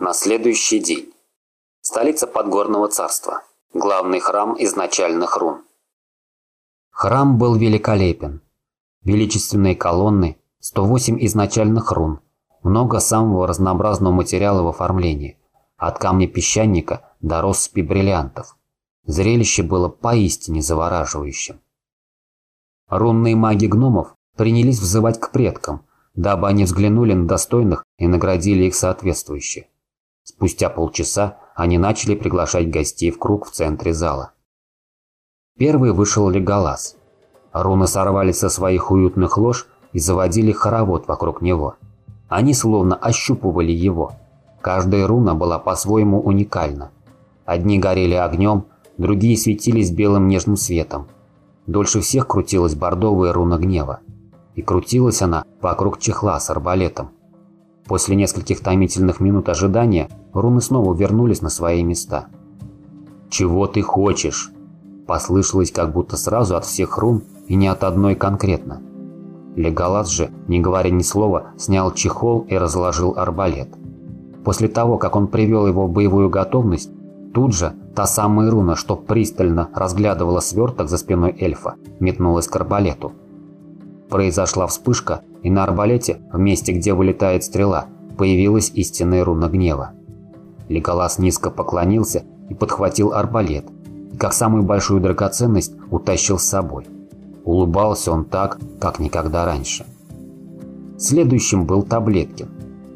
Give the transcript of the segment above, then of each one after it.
На следующий день. Столица Подгорного царства. Главный храм изначальных рун. Храм был великолепен. Величественные колонны, 108 изначальных рун, много самого разнообразного материала в оформлении, от камня песчаника до россыпи бриллиантов. Зрелище было поистине завораживающим. Рунные маги гномов принялись взывать к предкам, дабы они взглянули на достойных и наградили их соответствующе. Спустя полчаса они начали приглашать гостей в круг в центре зала. Первый вышел Леголас. Руны сорвались со своих уютных лож и заводили хоровод вокруг него. Они словно ощупывали его. Каждая руна была по-своему уникальна. Одни горели огнем, другие светились белым нежным светом. Дольше всех крутилась бордовая руна гнева. И крутилась она вокруг чехла с арбалетом. После нескольких томительных минут ожидания руны снова вернулись на свои места. «Чего ты хочешь?» Послышалось как будто сразу от всех рун и не от одной конкретно. Леголас же, не говоря ни слова, снял чехол и разложил арбалет. После того, как он привел его в боевую готовность, тут же та самая руна, что пристально разглядывала сверток за спиной эльфа, метнулась к арбалету. Произошла вспышка, и на арбалете, в месте, где вылетает стрела, появилась истинная руна гнева. Леголас низко поклонился и подхватил арбалет, и как самую большую драгоценность утащил с собой. Улыбался он так, как никогда раньше. Следующим был Таблеткин.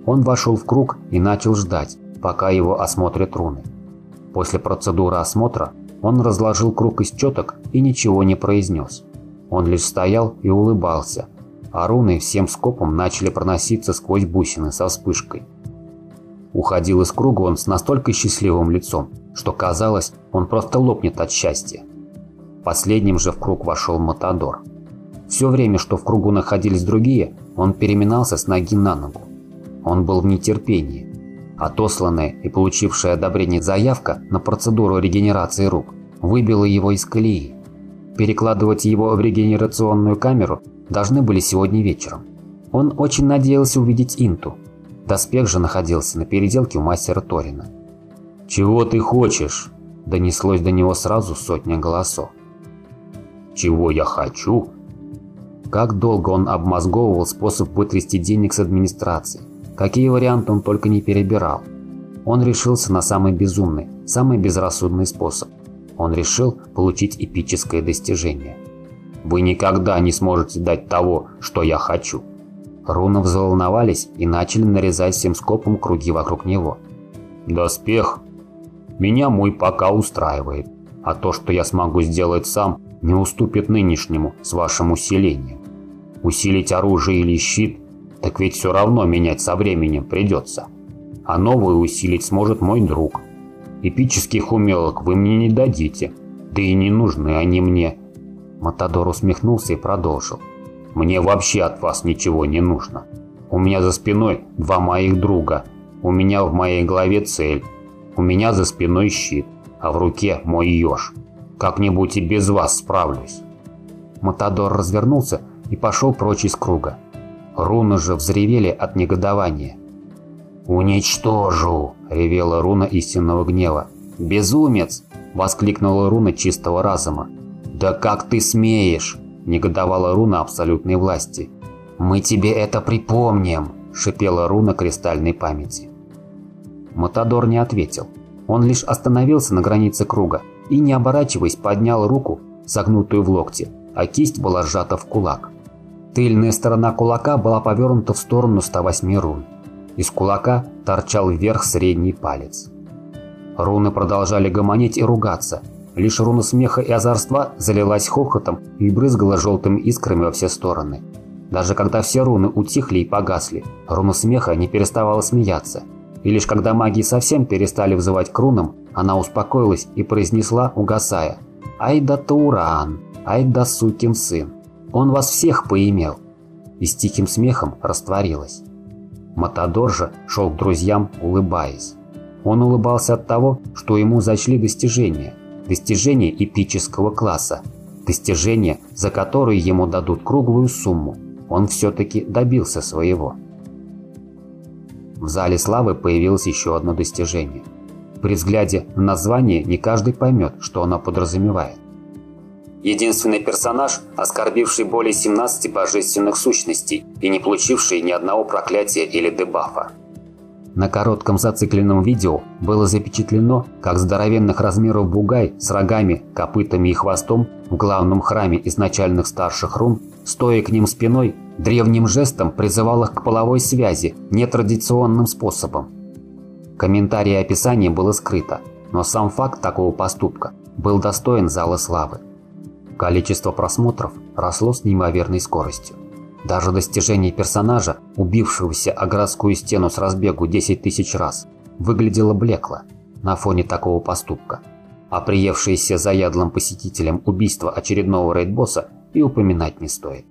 Он вошел в круг и начал ждать, пока его осмотрят руны. После процедуры осмотра он разложил круг из четок и ничего не произнес. Он лишь стоял и улыбался, а руны всем скопом начали проноситься сквозь бусины со вспышкой. Уходил из круга он с настолько счастливым лицом, что казалось, он просто лопнет от счастья. Последним же в круг вошел Матадор. Все время, что в кругу находились другие, он переминался с ноги на ногу. Он был в нетерпении. Отосланная и получившая одобрение заявка на процедуру регенерации рук выбила его из колеи. Перекладывать его в регенерационную камеру должны были сегодня вечером. Он очень надеялся увидеть Инту. Доспех же находился на переделке у мастера Торина. «Чего ты хочешь?» – донеслось до него сразу сотня голосов. «Чего я хочу?» Как долго он обмозговывал способ вытрясти денег с администрации. Какие варианты он только не перебирал. Он решился на самый безумный, самый безрассудный способ. Он решил получить эпическое достижение – вы никогда не сможете дать того, что я хочу». Руны взволновались и начали нарезать всем скопом круги вокруг него. «Доспех? Меня мой пока устраивает, а то, что я смогу сделать сам, не уступит нынешнему с вашим усилением. Усилить оружие или щит, так ведь все равно менять со временем придется. А новую усилить сможет мой друг. Эпических умелок вы мне не дадите, да и не нужны они мне, Матадор усмехнулся и продолжил. «Мне вообще от вас ничего не нужно. У меня за спиной два моих друга. У меня в моей голове цель. У меня за спиной щит, а в руке мой еж. Как-нибудь и без вас справлюсь». Матадор развернулся и пошел прочь из круга. Руны же взревели от негодования. «Уничтожу!» – ревела руна истинного гнева. «Безумец!» – воскликнула руна чистого разума. «Да как ты смеешь?» – негодовала руна абсолютной власти. «Мы тебе это припомним!» – шипела руна кристальной памяти. Матадор не ответил. Он лишь остановился на границе круга и, не оборачиваясь, поднял руку, согнутую в локте, а кисть была сжата в кулак. Тыльная сторона кулака была повернута в сторону 108 рун. Из кулака торчал вверх средний палец. Руны продолжали гомонить и ругаться, Лишь руна смеха и озорства залилась хохотом и брызгала желтыми искрами во все стороны. Даже когда все руны утихли и погасли, руна смеха не переставала смеяться. И лишь когда маги совсем перестали взывать к рунам, она успокоилась и произнесла, угасая, «Ай да Тауран! Ай да сукин сын! Он вас всех поимел!» И с тихим смехом растворилась. Матадор же шел к друзьям, улыбаясь. Он улыбался от того, что ему зачли достижения – достижение эпического класса, достижение, за которое ему дадут круглую сумму. Он все-таки добился своего. в зале славы появилось еще одно достижение. При взгляде на название не каждый поймет, что оно подразумевает. Единственный персонаж, оскорбивший более 17 божественных сущностей и не получивший ни одного проклятия или дебафа. На коротком зацикленном видео было запечатлено, как здоровенных размеров бугай с рогами, копытами и хвостом в главном храме изначальных старших рун, стоя к ним спиной, древним жестом призывал их к половой связи нетрадиционным способом. Комментарии и описание было скрыто, но сам факт такого поступка был достоин зала славы. Количество просмотров росло с неимоверной скоростью. Даже достижение персонажа, убившегося о городскую стену с разбегу 10 тысяч раз, выглядело блекло на фоне такого поступка. А приевшееся заядлым посетителям убийство очередного рейдбосса и упоминать не стоит.